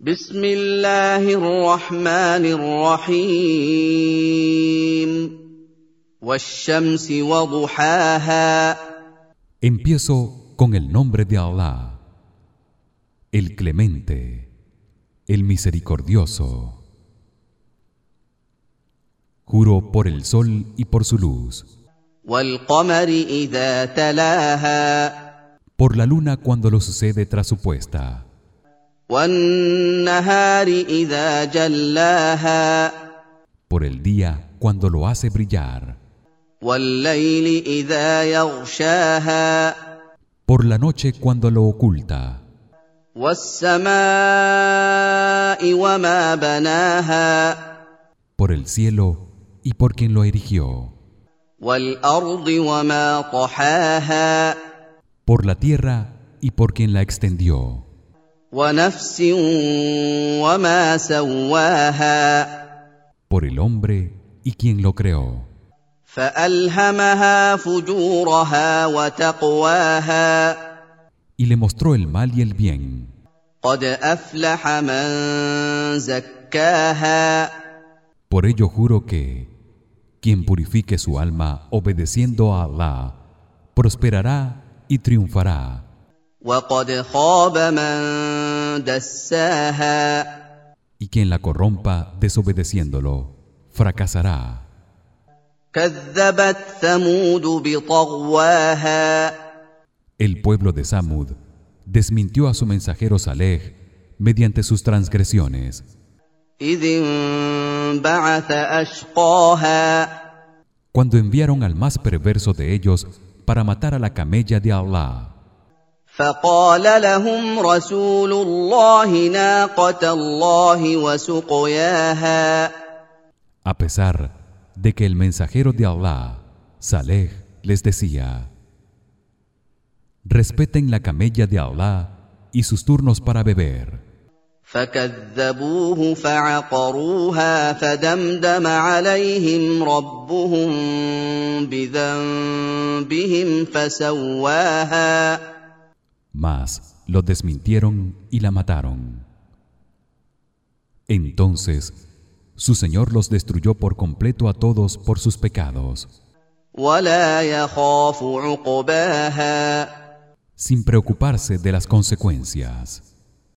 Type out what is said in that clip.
بسم الله الرحمن الرحيم والشمس وضحاها Empiezo con el nombre de Allah, el Clemente, el Misericordioso. Juro por el sol y por su luz, والقمر اذا تلاها por la luna cuando lo sucede tras su puesta, والنهار اذا جلاها Por el día cuando lo hace brillar. Por la noche cuando lo oculta. Por el cielo y por quien lo erigió. Por la tierra y por quien la extendió. ونفس وما سواها por el hombre y quien lo creó. فالهمها فجورها وتقواها y le mostró el mal y el bien. قد افلح من زكاها Por ello juro que quien purifique su alma obedeciendo a Allah prosperará y triunfará. Y quien la corrompa desobedeciéndolo, fracasará. El pueblo de Samud desmintió a su mensajero Saleh mediante sus transgresiones. Cuando enviaron al más perverso de ellos para matar a la camella de Allah. فقال لهم رسول الله ناقه الله وسقياها A pesar de que el mensajero de Allah, Saleh, les decía: Respeten la camella de Allah y sus turnos para beber. فكذبوه فعقروها فدمدم عليهم ربهم بذنبهم فسواها mas lo desmintieron y la mataron. Entonces su Señor los destruyó por completo a todos por sus pecados. sin preocuparse de las consecuencias.